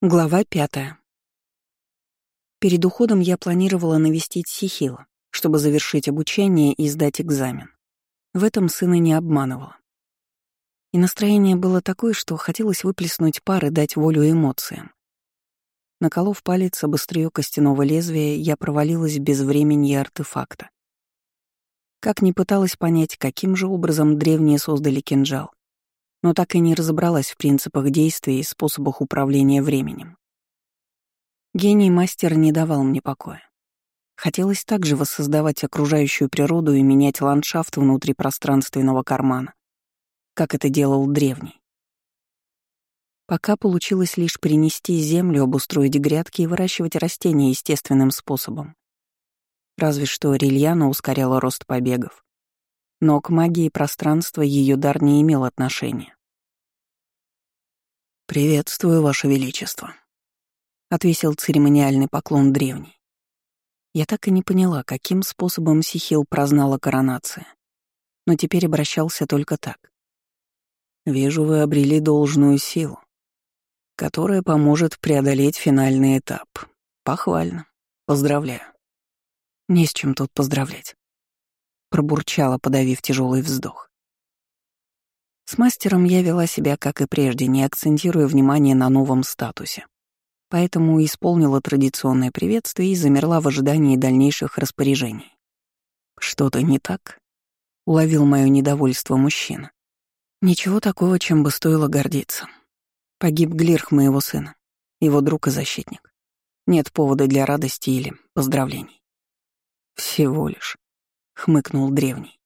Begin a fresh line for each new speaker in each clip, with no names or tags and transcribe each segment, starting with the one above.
Глава пятая. Перед уходом я планировала навестить Сихила, чтобы завершить обучение и сдать экзамен. В этом сына не обманывала. И настроение было такое, что хотелось выплеснуть пар и дать волю эмоциям. Наколов палец об костяного лезвия, я провалилась в безвременье артефакта. Как ни пыталась понять, каким же образом древние создали кинжал, но так и не разобралась в принципах действия и способах управления временем. Гений мастера не давал мне покоя. Хотелось также воссоздавать окружающую природу и менять ландшафт внутри пространственного кармана, как это делал древний. Пока получилось лишь принести землю, обустроить грядки и выращивать растения естественным способом. Разве что Рильяна ускоряла рост побегов, но к магии пространства ее дар не имел отношения.
«Приветствую, Ваше Величество», — отвесил церемониальный поклон древний. Я так и не поняла, каким способом Сихил прознала коронация, но теперь обращался только так. «Вижу, вы обрели должную силу, которая поможет преодолеть финальный этап. Похвально. Поздравляю». «Не с чем тут поздравлять пробурчала, подавив тяжелый вздох. С мастером я вела себя, как и прежде, не акцентируя внимание на новом статусе. Поэтому исполнила традиционное приветствие и замерла в ожидании дальнейших распоряжений. «Что-то не так?» — уловил мое недовольство мужчина. «Ничего такого, чем бы стоило гордиться. Погиб Глирх моего сына, его друг и защитник. Нет повода для радости или поздравлений. Всего лишь хмыкнул древний.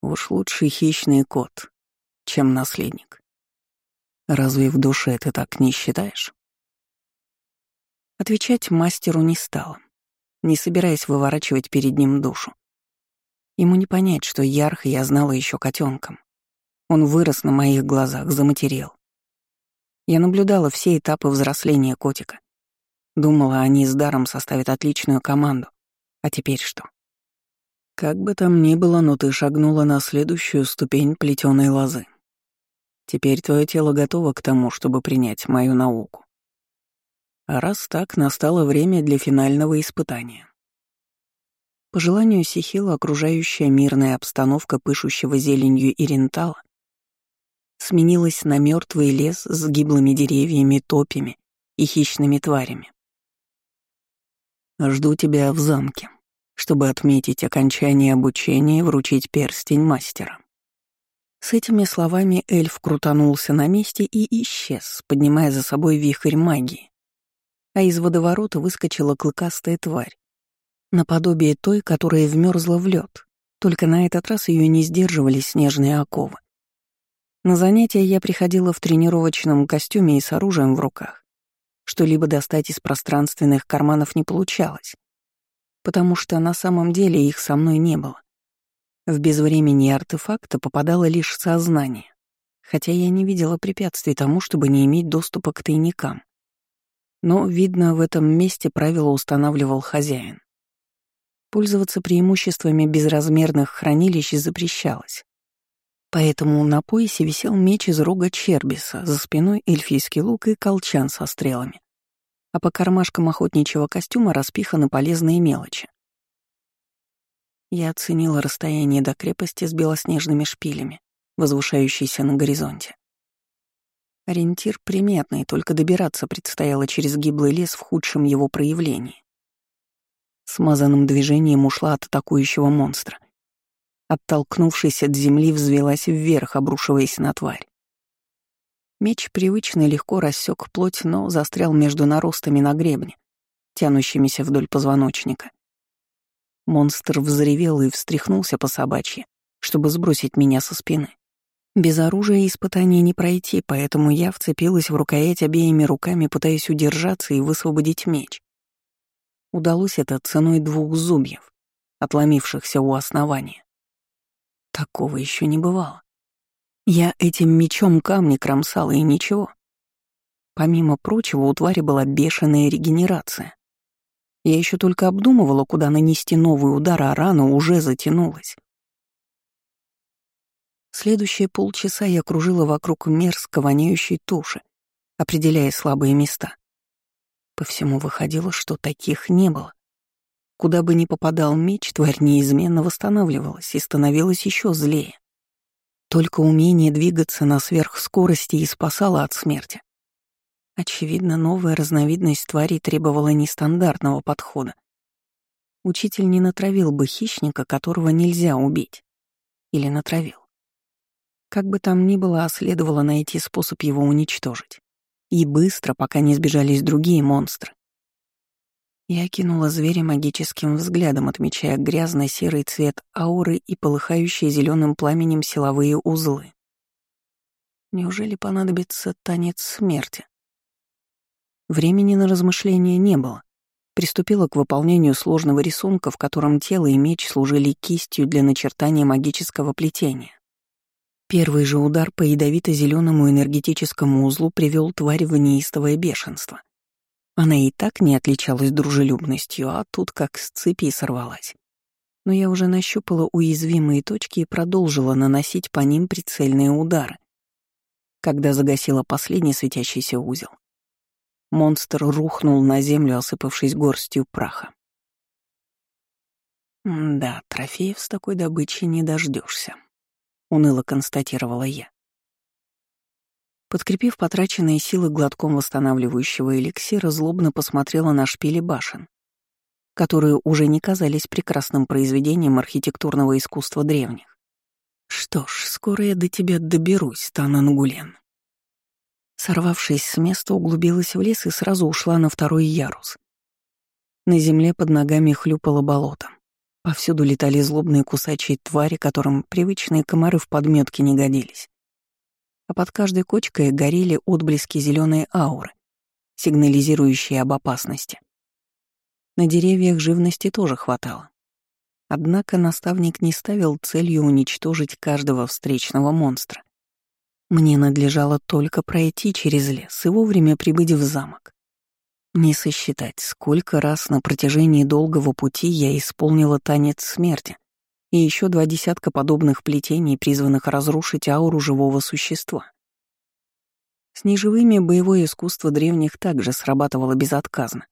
Уж лучше хищный кот, чем наследник. Разве в душе ты так не считаешь? Отвечать мастеру не стало, не собираясь выворачивать перед ним душу. Ему не понять, что Ярх я знала еще котенком. Он вырос на моих глазах, заматерел. Я наблюдала все этапы взросления котика. Думала, они с даром составят отличную команду. А теперь что? Как бы там ни было, но ты шагнула на следующую ступень плетеной лозы. Теперь твое тело готово к тому, чтобы принять мою науку. А раз так, настало время для финального испытания. По желанию Сихила окружающая мирная обстановка пышущего зеленью Ирентала сменилась на мертвый лес с гиблыми деревьями, топями и хищными тварями. «Жду тебя в замке», чтобы отметить окончание обучения и вручить перстень мастера. С этими словами эльф крутанулся на месте и исчез, поднимая за собой вихрь магии. А из водоворота выскочила клыкастая тварь, наподобие той, которая вмерзла в лед, только на этот раз ее не сдерживали снежные оковы. На занятия я приходила в тренировочном костюме и с оружием в руках. Что-либо достать из пространственных карманов не получалось потому что на самом деле их со мной не было. В безвремени артефакта попадало лишь сознание, хотя я не видела препятствий тому, чтобы не иметь доступа к тайникам. Но, видно, в этом месте правило устанавливал хозяин. Пользоваться преимуществами безразмерных хранилищ запрещалось. Поэтому на поясе висел меч из рога Чербиса, за спиной эльфийский лук и колчан со стрелами а по кармашкам охотничьего костюма распиханы полезные мелочи. Я оценила расстояние до крепости с белоснежными шпилями, возвышающейся на горизонте. Ориентир приметный, только добираться предстояло через гиблый лес в худшем его проявлении. Смазанным движением ушла от атакующего монстра. Оттолкнувшись от земли, взвелась вверх, обрушиваясь на тварь. Меч привычно легко рассек плоть, но застрял между наростами на гребне, тянущимися вдоль позвоночника. Монстр взревел и встряхнулся по собачьи, чтобы сбросить меня со спины. Без оружия испытания не пройти, поэтому я вцепилась в рукоять обеими руками, пытаясь удержаться и высвободить меч. Удалось это ценой двух зубьев, отломившихся у основания. Такого еще не бывало. Я этим мечом камни кромсала и ничего. Помимо прочего, у твари была бешеная регенерация. Я еще только обдумывала, куда нанести новый удар, а рана уже затянулась. Следующие полчаса я кружила вокруг мерзко воняющей туши,
определяя слабые места. По всему выходило, что таких не было. Куда бы ни попадал меч, тварь неизменно восстанавливалась и становилась еще злее. Только умение двигаться на сверхскорости и спасало от смерти. Очевидно, новая разновидность тварей требовала нестандартного подхода. Учитель не натравил бы хищника, которого нельзя убить. Или натравил. Как бы там ни было, а следовало найти способ его уничтожить. И быстро, пока не сбежались другие монстры. Я кинула зверя магическим взглядом, отмечая грязно-серый цвет ауры и полыхающие зеленым пламенем силовые узлы. Неужели понадобится танец смерти? Времени на размышления не было. Приступила к выполнению сложного рисунка, в котором тело и меч служили кистью для начертания магического плетения. Первый же удар по ядовито-зеленому энергетическому узлу привел тварь в неистовое бешенство. Она и так не отличалась дружелюбностью, а тут как с цепи сорвалась. Но я уже нащупала уязвимые точки и продолжила наносить по ним прицельные удары. Когда загасила последний светящийся узел, монстр рухнул на землю, осыпавшись горстью праха. «Да, трофеев с такой добычей не дождешься, уныло констатировала я. Подкрепив потраченные силы глотком восстанавливающего эликсира, злобно посмотрела на шпили башен, которые уже не казались прекрасным произведением архитектурного искусства древних. Что ж, скоро я до тебя доберусь, Танангулен. Сорвавшись с места, углубилась в лес и сразу ушла на второй ярус. На земле под ногами хлюпало болото. Повсюду летали злобные кусачие твари, которым привычные комары в подметке не годились а под каждой кочкой горели отблески зеленой ауры, сигнализирующие об опасности. На деревьях живности тоже хватало. Однако наставник не ставил целью уничтожить каждого встречного монстра. Мне надлежало только пройти через лес и вовремя прибыть в замок. Не сосчитать, сколько раз на протяжении долгого пути я исполнила танец смерти, и еще два десятка подобных плетений, призванных разрушить ауру живого существа. С неживыми боевое искусство древних также срабатывало безотказно,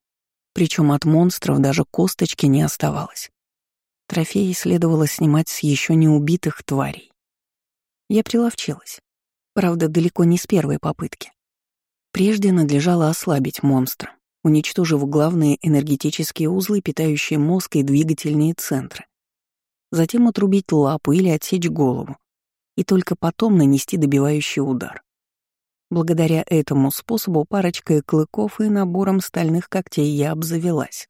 причем от монстров даже косточки не оставалось. Трофеи следовало снимать с еще не убитых тварей. Я приловчилась, правда, далеко не с первой попытки. Прежде надлежало ослабить монстра, уничтожив главные энергетические узлы, питающие мозг и двигательные центры затем отрубить лапу или отсечь голову, и только потом нанести добивающий удар. Благодаря этому способу парочкой клыков и набором стальных когтей я обзавелась.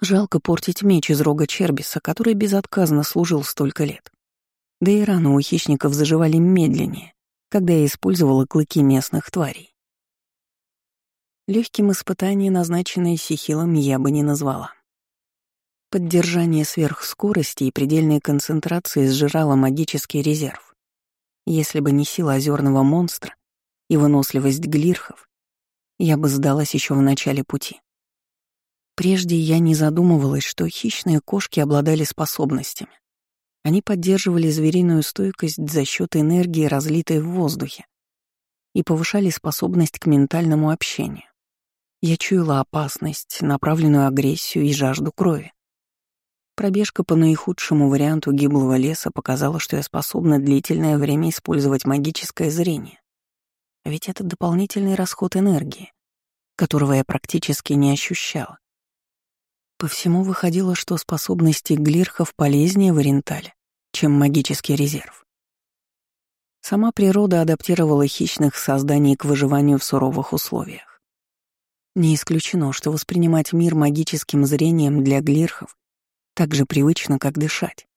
Жалко портить меч из рога Чербиса, который безотказно служил столько лет. Да и раны у хищников заживали медленнее, когда я использовала клыки местных тварей. Легким испытанием, назначенное Сихилом, я бы не назвала. Поддержание сверхскорости и предельной концентрации сжирало магический резерв. Если бы не сила озерного монстра и выносливость глирхов, я бы сдалась еще в начале пути. Прежде я не задумывалась, что хищные кошки обладали способностями. Они поддерживали звериную стойкость за счет энергии, разлитой в воздухе, и повышали способность к ментальному общению. Я чуяла опасность, направленную агрессию и жажду крови. Пробежка по наихудшему варианту гиблого леса показала, что я способна длительное время использовать магическое зрение. А ведь это дополнительный расход энергии, которого я практически не ощущала. По всему выходило, что способности глирхов полезнее в Орентале, чем магический резерв. Сама природа адаптировала хищных созданий к выживанию в суровых условиях. Не исключено, что воспринимать мир магическим зрением для глирхов так же привычно, как дышать.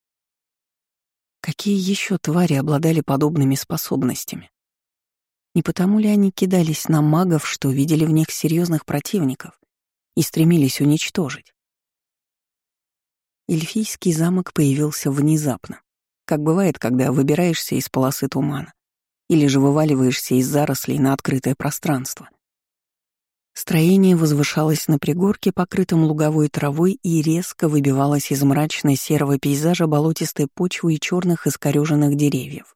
Какие еще твари обладали подобными способностями? Не потому ли они кидались на магов, что видели в них серьезных противников и стремились уничтожить? Эльфийский замок появился внезапно, как бывает, когда выбираешься из полосы тумана или же вываливаешься из зарослей на открытое пространство — Строение возвышалось на пригорке, покрытом луговой травой, и резко выбивалось из мрачной серого пейзажа болотистой почвы и черных искореженных деревьев.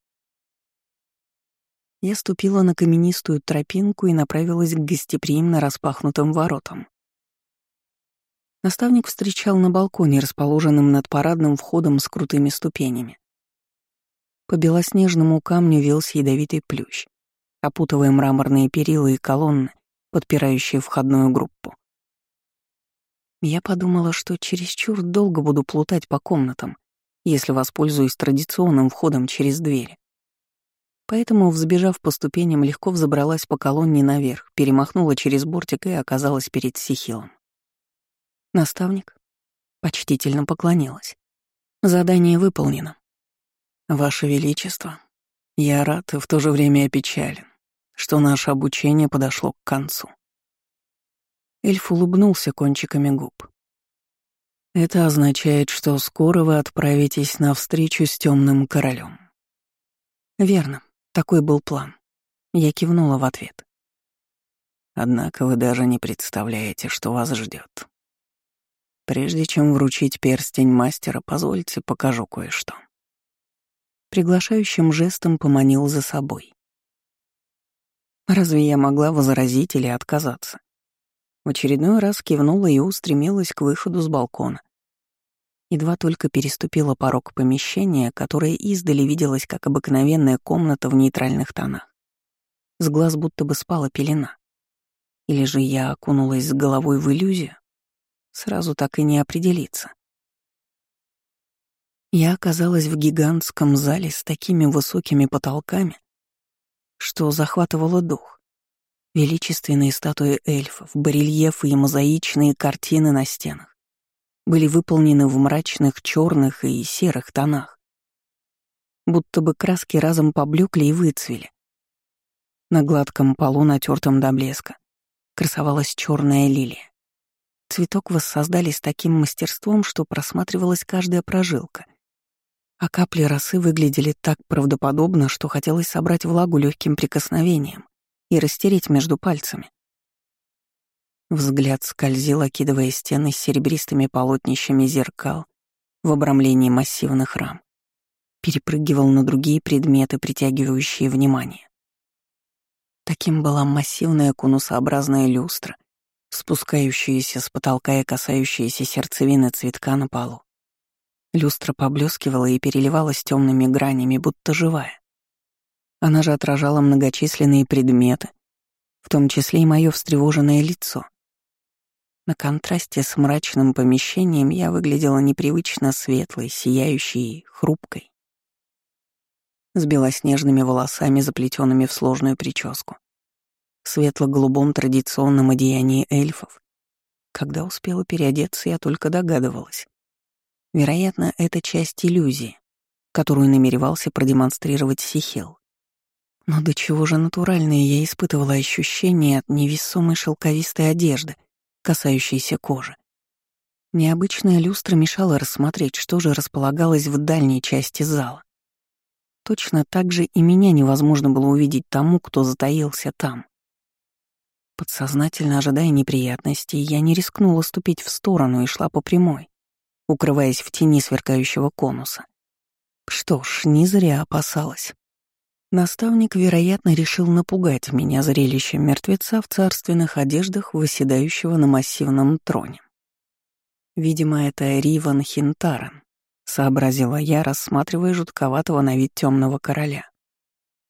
Я ступила на каменистую тропинку и направилась к гостеприимно распахнутым воротам. Наставник встречал на балконе, расположенном над парадным входом с крутыми ступенями. По белоснежному камню вился ядовитый плющ, опутывая мраморные перила и колонны, подпирающие входную группу. Я подумала, что чересчур долго буду плутать по комнатам, если воспользуюсь традиционным входом через дверь. Поэтому, взбежав по ступеням, легко взобралась по колонне наверх, перемахнула через бортик и оказалась перед Сихилом. Наставник почтительно поклонилась. Задание выполнено. Ваше Величество, я рад и в то же время опечален, что наше обучение подошло к концу. Эльф улыбнулся кончиками губ. Это означает, что скоро вы отправитесь на встречу с темным королем. Верно, такой был план. Я кивнула в ответ. Однако вы даже не представляете, что вас ждет. Прежде чем вручить перстень мастера, позвольте покажу кое-что. Приглашающим жестом поманил за собой. Разве я могла возразить или отказаться? В очередной раз кивнула и устремилась к выходу с балкона. Едва только переступила порог помещения, которое издали виделось как обыкновенная комната в нейтральных тонах. С глаз будто бы спала пелена. Или же я окунулась с головой в иллюзию? Сразу так и не определиться. Я оказалась в гигантском зале с такими высокими потолками, что захватывало дух. Величественные статуи эльфов, барельефы и мозаичные картины на стенах были выполнены в мрачных черных и серых тонах. Будто бы краски разом поблекли и выцвели. На гладком полу, натертом до блеска, красовалась черная лилия. Цветок воссоздали с таким мастерством, что просматривалась каждая прожилка. А капли росы выглядели так правдоподобно, что хотелось собрать влагу легким прикосновением и растереть между пальцами. Взгляд скользил, окидывая стены с серебристыми полотнищами зеркал в обрамлении массивных рам. Перепрыгивал на другие предметы, притягивающие внимание. Таким была массивная конусообразная люстра, спускающаяся с потолка и касающаяся сердцевины цветка на полу. Люстра поблескивала и переливалась темными гранями, будто живая. Она же отражала многочисленные предметы, в том числе и мое встревоженное лицо. На контрасте с мрачным помещением я выглядела непривычно светлой, сияющей, хрупкой. С белоснежными волосами, заплетенными в сложную прическу в светло-голубом традиционном одеянии эльфов. Когда успела переодеться, я только догадывалась. Вероятно, это часть иллюзии, которую намеревался продемонстрировать Сихил. Но до чего же натуральное я испытывала ощущение от невесомой шелковистой одежды, касающейся кожи. Необычная люстра мешала рассмотреть, что же располагалось в дальней части зала. Точно так же и меня невозможно было увидеть тому, кто затаился там. Подсознательно ожидая неприятностей, я не рискнула ступить в сторону и шла по прямой, укрываясь в тени сверкающего конуса. Что ж, не зря опасалась. Наставник, вероятно, решил напугать меня зрелищем мертвеца в царственных одеждах, выседающего на массивном троне. Видимо, это Риван Хинтарен, сообразила я, рассматривая жутковатого на вид темного короля.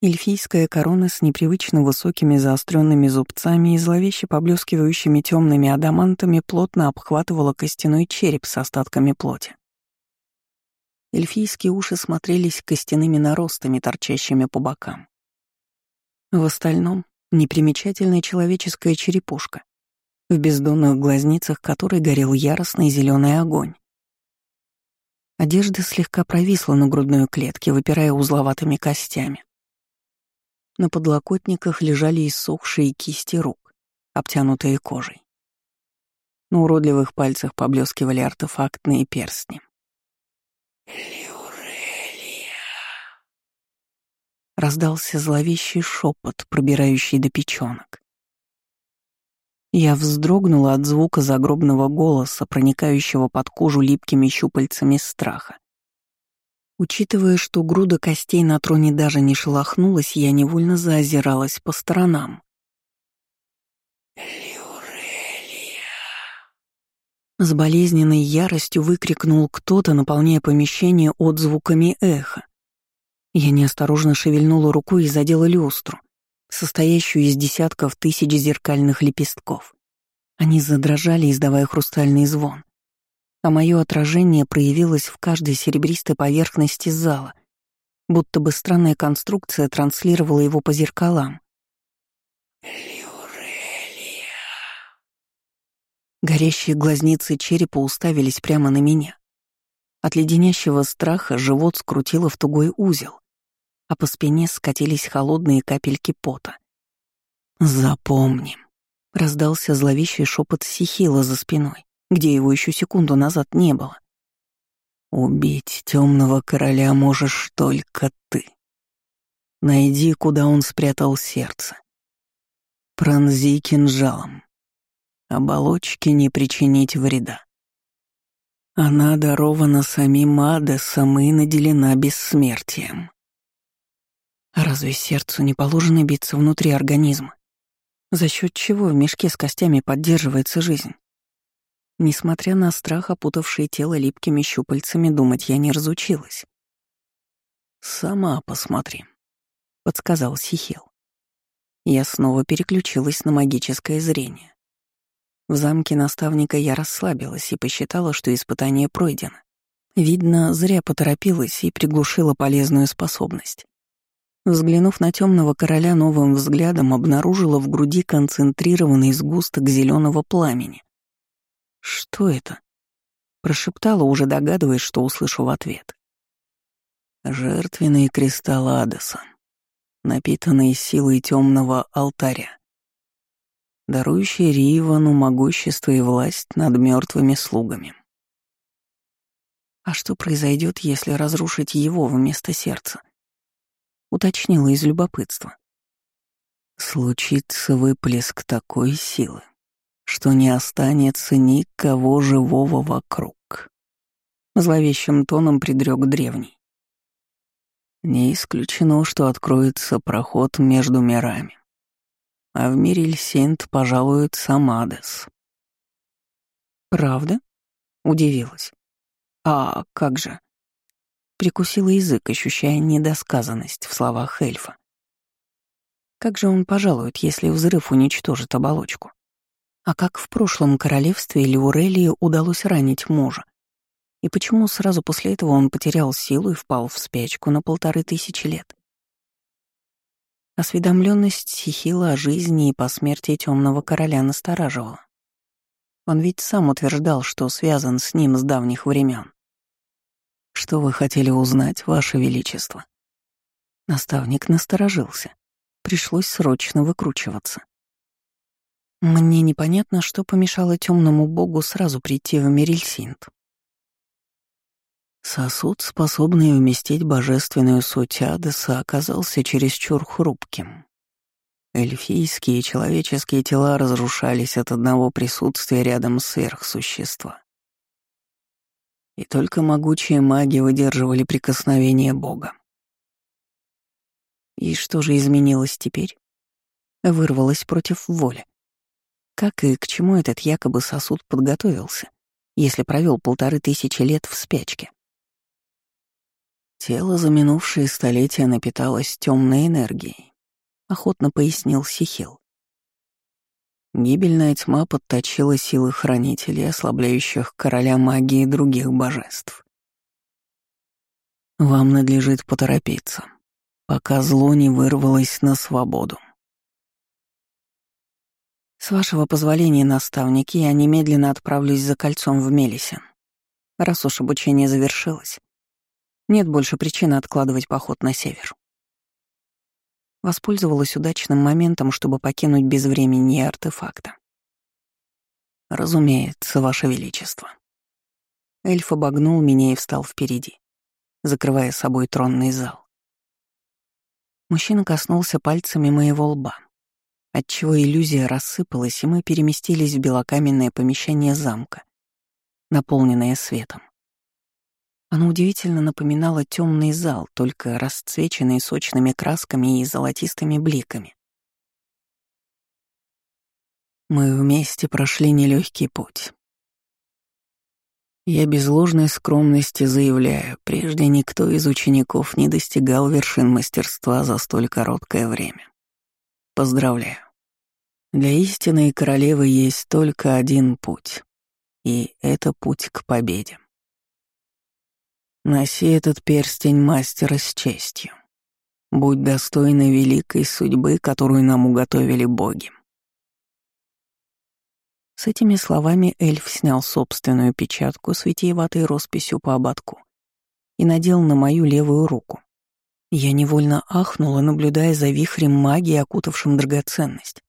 Эльфийская корона с непривычно высокими заостренными зубцами и зловеще поблескивающими темными адамантами плотно обхватывала костяной череп с остатками плоти. Эльфийские уши смотрелись костяными наростами, торчащими по бокам. В остальном — непримечательная человеческая черепушка, в бездонных глазницах которой горел яростный зеленый огонь. Одежда слегка провисла на грудной клетке, выпирая узловатыми костями. На подлокотниках лежали иссохшие кисти рук, обтянутые кожей. На уродливых пальцах поблескивали артефактные перстни. «Леурелия!» Раздался зловещий шепот, пробирающий до печенок. Я вздрогнула от звука загробного голоса, проникающего под кожу липкими щупальцами страха. Учитывая, что груда костей на троне даже не шелохнулась, я невольно заозиралась по сторонам.
«Люрелия!»
С болезненной яростью выкрикнул кто-то, наполняя помещение отзвуками эха. Я неосторожно шевельнула рукой и задела люстру, состоящую из десятков тысяч зеркальных лепестков. Они задрожали, издавая хрустальный звон а мое отражение проявилось в каждой серебристой поверхности зала, будто бы странная конструкция транслировала его по зеркалам.
«Люрелия!»
Горящие глазницы черепа уставились прямо на меня. От леденящего страха живот скрутило в тугой узел, а по спине скатились холодные капельки пота. «Запомним», — раздался зловещий шепот Сихила за спиной где его еще секунду назад не было. Убить темного короля можешь только ты. Найди, куда он спрятал сердце. Пронзи кинжалом. Оболочке не причинить вреда. Она дарована самим Адесом и наделена бессмертием. Разве сердцу не положено биться внутри организма? За счет чего в мешке с костями поддерживается жизнь? Несмотря на страх, опутавший тело липкими щупальцами, думать я не разучилась. «Сама посмотри», — подсказал Сихил. Я снова переключилась на магическое зрение. В замке наставника я расслабилась и посчитала, что испытание пройдено. Видно, зря поторопилась и приглушила полезную способность. Взглянув на темного короля новым взглядом, обнаружила в груди концентрированный сгусток зеленого пламени. «Что это?» — прошептала, уже догадываясь, что услышу в ответ. «Жертвенный кристалл Адеса, напитанный силой темного алтаря, дарующий Ривану могущество и власть над мертвыми слугами». «А что произойдет, если разрушить его вместо сердца?» — уточнила из любопытства. «Случится выплеск такой силы, что не останется никого живого вокруг. Зловещим тоном предрек древний. Не исключено, что откроется проход между мирами. А в мире Льсинт пожалует Самадес. «Правда?» — удивилась. «А как же?» Прикусила язык, ощущая недосказанность в словах эльфа. Как же он пожалует, если взрыв уничтожит оболочку? А как в прошлом королевстве Леурелии удалось ранить мужа? И почему сразу после этого он потерял силу и впал в спячку на полторы тысячи лет? Осведомленность Сихила о жизни и посмертии темного короля настораживала. Он ведь сам утверждал, что связан с ним с давних времен. «Что вы хотели узнать, Ваше Величество?» Наставник насторожился. Пришлось срочно выкручиваться. Мне непонятно, что помешало темному богу сразу прийти в Мерильсинт. Сосуд, способный уместить божественную суть Адеса, оказался чересчур хрупким. Эльфийские и человеческие тела разрушались от одного присутствия рядом сверхсущества. И только могучие маги выдерживали прикосновение Бога. И что же изменилось теперь? Вырвалось против воли. Как и к чему этот якобы сосуд подготовился, если провел полторы тысячи лет в спячке? Тело за минувшие столетия напиталось темной энергией, охотно пояснил Сихил. Гибельная тьма подточила силы хранителей, ослабляющих короля магии и других божеств. Вам надлежит поторопиться, пока зло не вырвалось на свободу. С вашего позволения, наставник, я немедленно отправлюсь за кольцом в Мелисен. Раз уж обучение завершилось, нет больше причины откладывать поход на север. Воспользовалась удачным моментом, чтобы покинуть без времени артефакта. Разумеется, Ваше Величество. Эльф обогнул меня и встал впереди, закрывая собой тронный зал. Мужчина коснулся пальцами моего лба отчего иллюзия рассыпалась, и мы переместились в белокаменное помещение замка, наполненное светом. Оно удивительно напоминало темный зал, только расцвеченный сочными красками и золотистыми бликами. Мы вместе прошли нелегкий путь. Я без ложной скромности заявляю, прежде никто из учеников не достигал вершин мастерства за столь короткое время. Поздравляю. Для истинной королевы есть только один путь, и это путь к победе. Носи этот перстень мастера с честью. Будь достойна великой судьбы, которую нам уготовили боги. С этими словами эльф снял собственную печатку с витиеватой росписью по ободку и надел на мою левую руку. Я невольно ахнула, наблюдая за вихрем магии, окутавшим драгоценность,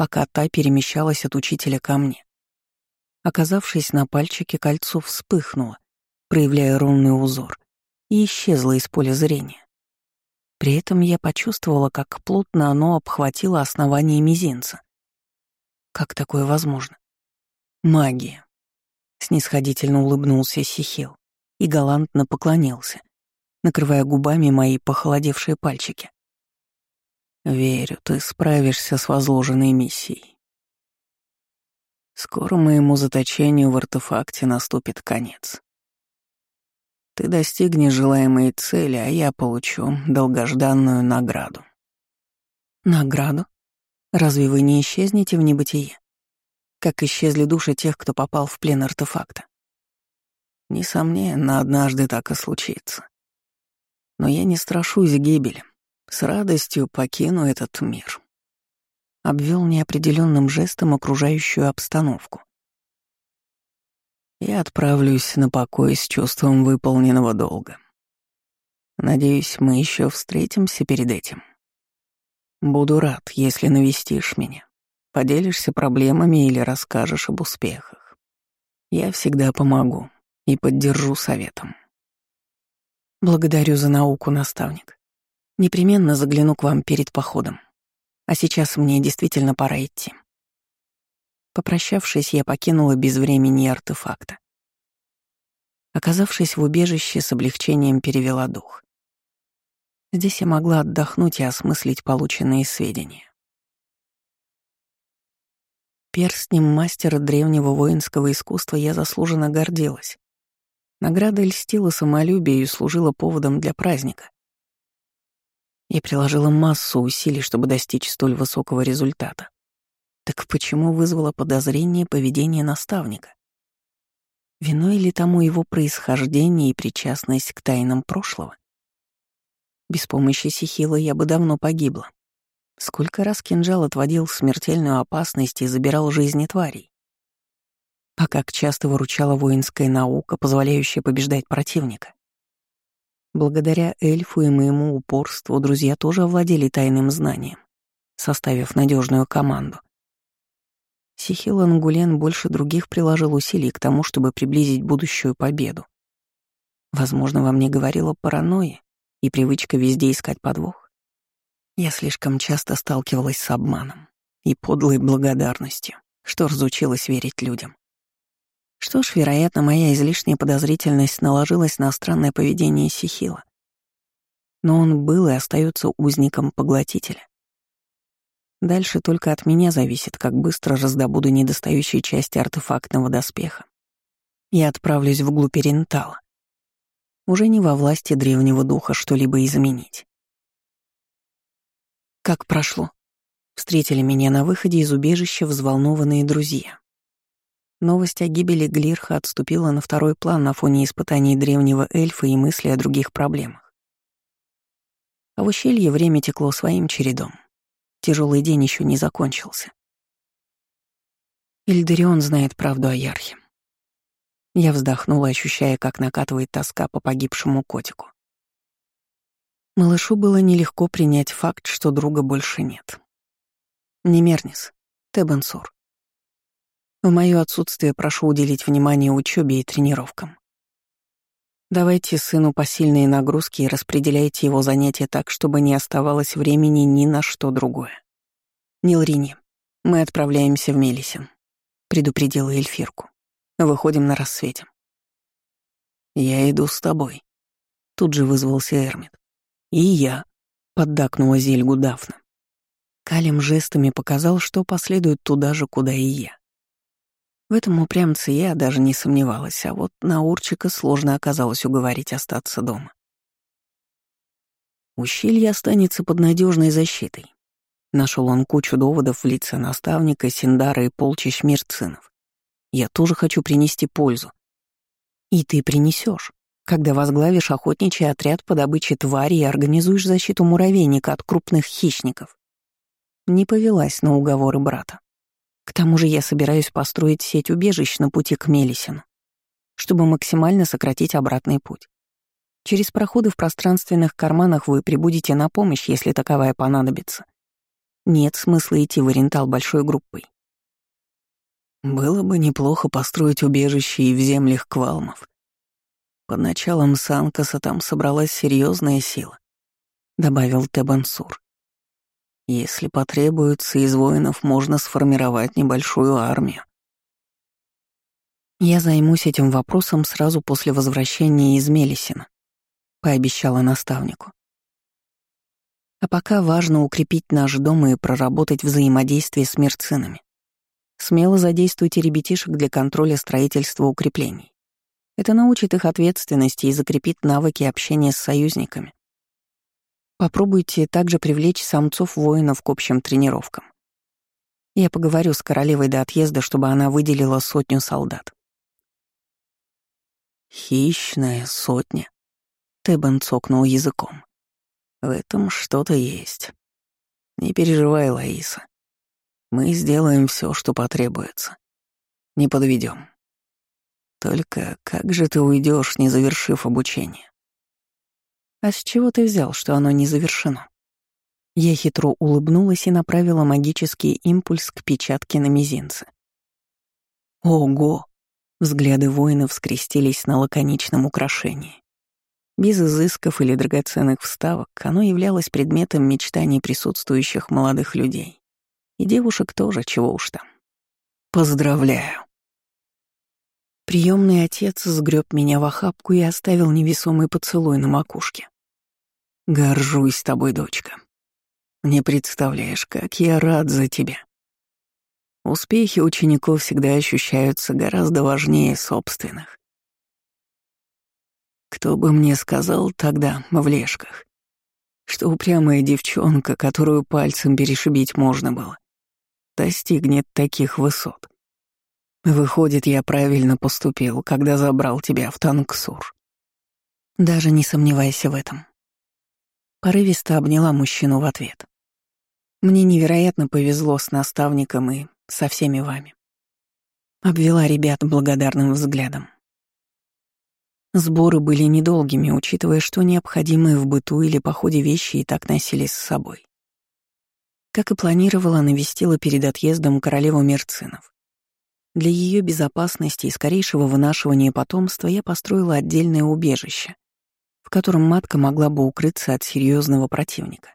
пока та перемещалась от учителя ко мне. Оказавшись на пальчике, кольцо вспыхнуло, проявляя ровный узор, и исчезло из поля зрения. При этом я почувствовала, как плотно оно обхватило основание мизинца. Как такое возможно? Магия. Снисходительно улыбнулся Сихил и галантно поклонился, накрывая губами мои похолодевшие пальчики. «Верю, ты справишься с возложенной миссией. Скоро моему заточению в артефакте наступит конец. Ты достигнешь желаемой цели, а я получу долгожданную награду». «Награду?» Разве вы не исчезнете в небытие? Как исчезли души тех, кто попал в плен артефакта? Несомненно, однажды так и случится. Но я не страшусь гибели. С радостью покину этот мир. Обвел неопределенным жестом окружающую обстановку. Я отправлюсь на покой с чувством выполненного долга. Надеюсь, мы еще встретимся перед этим. Буду рад, если навестишь меня, поделишься проблемами или расскажешь об успехах. Я всегда помогу и поддержу советом. Благодарю за науку, наставник. Непременно загляну к вам перед походом. А сейчас мне действительно пора идти. Попрощавшись, я покинула без времени артефакта. Оказавшись в убежище, с облегчением перевела дух. Здесь я могла отдохнуть и осмыслить полученные сведения. Перстнем мастера древнего воинского искусства я заслуженно гордилась. Награда льстила самолюбию и служила поводом для праздника. Я приложила массу усилий, чтобы достичь столь высокого результата. Так почему вызвало подозрение поведение наставника? Виной ли тому его происхождение и причастность к тайнам прошлого? Без помощи Сихила я бы давно погибла. Сколько раз кинжал отводил смертельную опасность и забирал жизни тварей. А как часто выручала воинская наука, позволяющая побеждать противника. Благодаря эльфу и моему упорству друзья тоже овладели тайным знанием, составив надежную команду. Сихил Ангулен больше других приложил усилий к тому, чтобы приблизить будущую победу. Возможно, во мне говорила паранойя, и привычка везде искать подвох. Я слишком часто сталкивалась с обманом и подлой благодарностью, что разучилась верить людям. Что ж, вероятно, моя излишняя подозрительность наложилась на странное поведение Сихила. Но он был и остается узником поглотителя. Дальше только от меня зависит, как быстро раздобуду недостающие части артефактного доспеха. Я отправлюсь вглубь Рентала, уже не во власти древнего духа что-либо изменить. Как прошло? Встретили меня на выходе из убежища взволнованные друзья. Новость о гибели Глирха отступила на второй план на фоне испытаний древнего эльфа и мысли о других проблемах. А в ущелье время текло своим чередом. Тяжелый день еще не закончился. Ильдарион знает правду о Ярхе. Я вздохнула, ощущая, как накатывает тоска по погибшему котику. Малышу было нелегко принять факт, что друга больше нет. Немернис, Тебенсур. В моё отсутствие прошу уделить внимание учебе и тренировкам. Давайте сыну посильные нагрузки и распределяйте его занятия так, чтобы не оставалось времени ни на что другое. Нилрини, мы отправляемся в Мелисин, предупредила эльфирку. Выходим на рассвете.
«Я иду с тобой», — тут же вызвался Эрмит. «И я», — поддакнула Зельгу Дафна. Калим жестами показал, что последует туда же, куда и я. В этом упрямце я даже не сомневалась, а вот на Урчика сложно оказалось уговорить остаться дома. Ущелье останется под надежной защитой. Нашел он кучу доводов в лице наставника, Синдара и полчищ мирцинов. Я тоже хочу принести пользу. И ты принесешь, когда возглавишь охотничий отряд по добыче твари и организуешь защиту муравейника от крупных хищников. Не повелась на уговоры брата. К тому же я собираюсь построить сеть убежищ на пути к Мелисину, чтобы максимально сократить обратный путь. Через проходы в пространственных карманах вы прибудете на помощь, если таковая понадобится. Нет смысла идти в Орентал большой группой. Было бы неплохо построить убежище и в землях Квалмов. Под началом Санкаса там собралась серьезная сила, добавил Тебансур. Если потребуется, из воинов можно сформировать небольшую армию. Я займусь этим вопросом сразу после возвращения из Мелисина, пообещала наставнику. А пока важно укрепить наш дом и проработать взаимодействие с мерцинами. Смело задействуйте ребятишек для контроля строительства укреплений. Это научит их ответственности и закрепит навыки общения с союзниками. Попробуйте также привлечь самцов-воинов к общим тренировкам. Я поговорю с королевой до отъезда, чтобы она выделила сотню солдат. «Хищная сотня», — Тебан цокнул языком. В этом что-то есть. Не переживай, Лаиса. Мы сделаем все, что потребуется. Не подведем. Только как же ты уйдешь, не завершив обучение? А с чего ты взял, что оно не завершено? Я хитро улыбнулась и направила магический импульс к печатке на мизинце. Ого! Взгляды воинов скрестились на лаконичном украшении. Без изысков или драгоценных вставок оно являлось предметом мечтаний присутствующих молодых людей. И девушек тоже, чего уж там. Поздравляю. Приемный отец сгреб меня в охапку и оставил невесомый поцелуй на макушке. Горжусь тобой, дочка. Не представляешь, как я рад за тебя. Успехи учеников всегда ощущаются гораздо важнее собственных. Кто бы мне сказал тогда, в лешках, что упрямая девчонка, которую пальцем перешибить можно было, достигнет таких высот. Выходит, я правильно поступил, когда забрал тебя в Танксур. Даже не сомневайся в этом. Порывисто обняла мужчину в ответ. Мне невероятно повезло с наставником и со всеми вами. Обвела ребят благодарным взглядом. Сборы были недолгими, учитывая, что необходимые в быту или походе вещи и так носились с собой. Как и планировала, навестила перед отъездом королеву Мерцинов. Для ее безопасности и скорейшего вынашивания потомства я построила отдельное убежище, в котором матка могла бы укрыться от серьезного противника.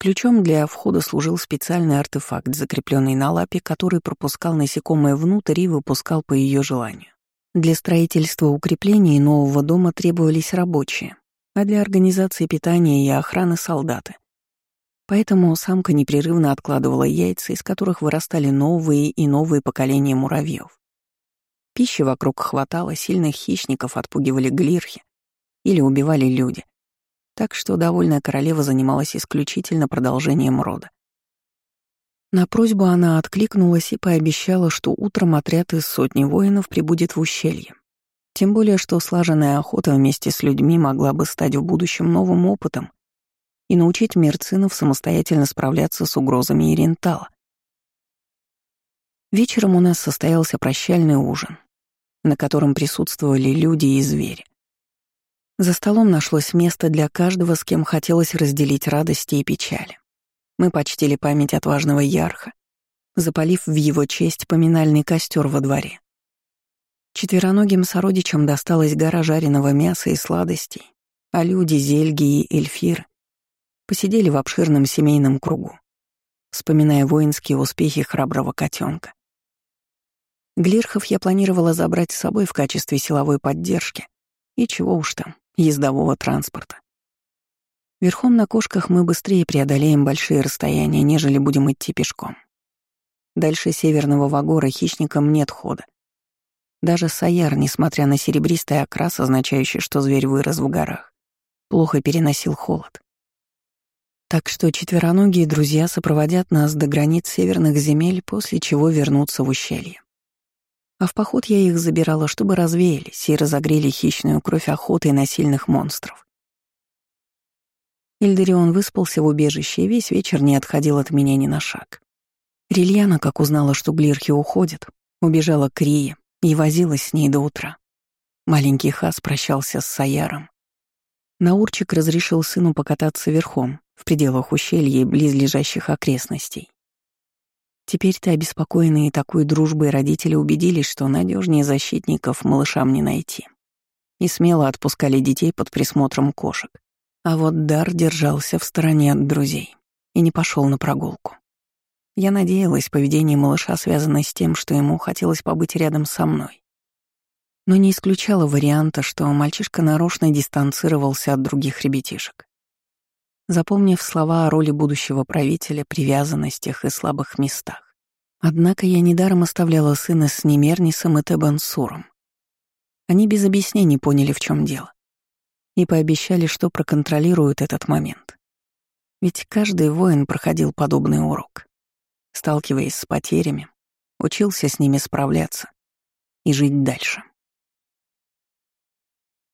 Ключом для входа служил специальный артефакт, закрепленный на лапе, который пропускал насекомое внутрь и выпускал по ее желанию. Для строительства укреплений нового дома требовались рабочие, а для организации питания и охраны — солдаты. Поэтому самка непрерывно откладывала яйца, из которых вырастали новые и новые поколения муравьев. Пищи вокруг хватало, сильных хищников отпугивали глирхи или убивали люди. Так что довольная королева занималась исключительно продолжением рода. На просьбу она откликнулась и пообещала, что утром отряд из сотни воинов прибудет в ущелье. Тем более, что слаженная охота вместе с людьми могла бы стать в будущем новым опытом и научить мерцинов самостоятельно справляться с угрозами Ирентала. Вечером у нас состоялся прощальный ужин, на котором присутствовали люди и звери. За столом нашлось место для каждого, с кем хотелось разделить радости и печали. Мы почтили память отважного Ярха, запалив в его честь поминальный костер во дворе. Четвероногим сородичам досталась гора жареного мяса и сладостей, а люди, зельги и эльфир посидели в обширном семейном кругу, вспоминая воинские успехи храброго котенка. Глирхов я планировала забрать с собой в качестве силовой поддержки,
И чего уж там, ездового транспорта. Верхом на кошках мы быстрее преодолеем большие расстояния, нежели будем идти пешком. Дальше северного Вагора хищникам нет хода. Даже Саяр, несмотря на серебристый окрас, означающий, что зверь вырос в горах, плохо переносил холод. Так что четвероногие друзья сопроводят нас до границ северных земель, после чего вернутся в ущелье. А в поход я их забирала, чтобы развеялись и разогрели хищную кровь охоты на сильных монстров. Ильдарион выспался в убежище и весь вечер не отходил от меня ни на шаг. Рильяна, как узнала, что Глирхи уходит, убежала к Рие и возилась с ней до утра. Маленький Хас прощался с Саяром. Наурчик разрешил сыну покататься верхом, в пределах ущелья и близлежащих окрестностей. Теперь-то обеспокоенные такой дружбой родители убедились, что надежнее защитников малышам не найти. И смело отпускали детей под присмотром кошек. А вот Дар держался в стороне от друзей и не пошел на прогулку. Я надеялась, поведение малыша связано с тем, что ему хотелось побыть рядом со мной. Но не исключала варианта, что мальчишка нарочно дистанцировался от других ребятишек. Запомнив слова о роли будущего правителя, привязанностях и слабых местах. Однако я недаром оставляла сына с Немернисом и Тебансуром. Они без объяснений поняли, в чем дело. И пообещали, что проконтролируют этот момент. Ведь каждый воин проходил подобный урок. Сталкиваясь с потерями, учился с ними справляться и жить дальше.